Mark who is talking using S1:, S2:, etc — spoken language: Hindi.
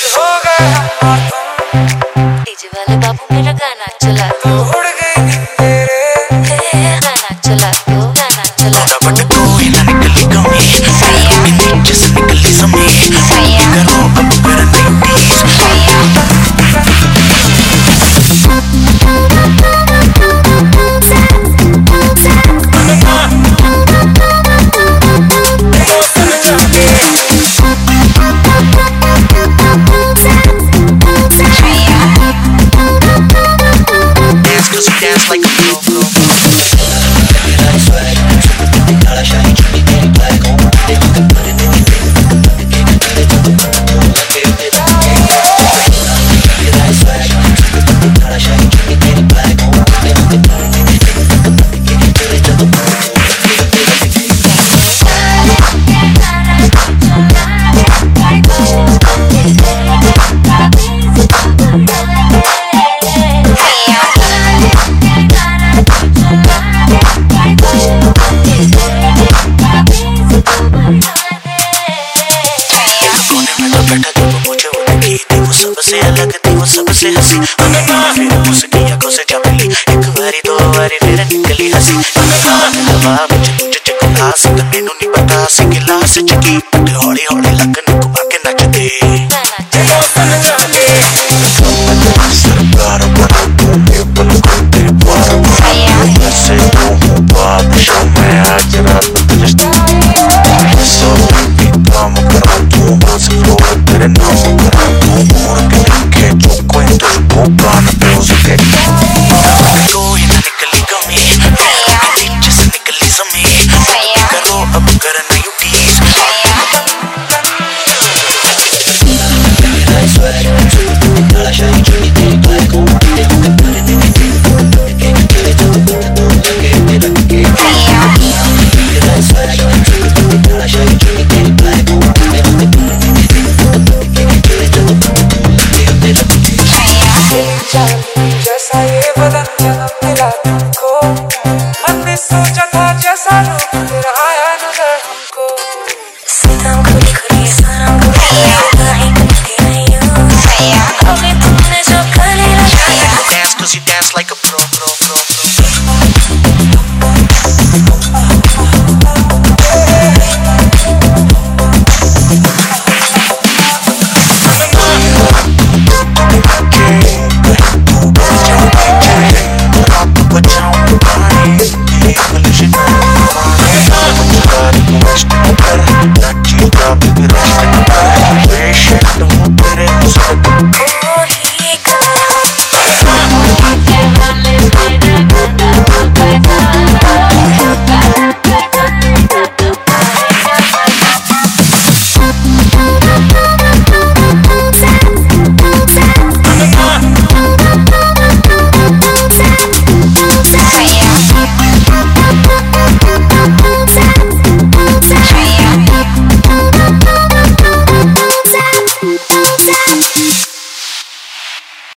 S1: हो गया
S2: dance like a fool. सबसे दो बारी फिर निकली हँसी मैनू नहीं पता सी गिलास चकी हौली हौली लगन тебя dance like a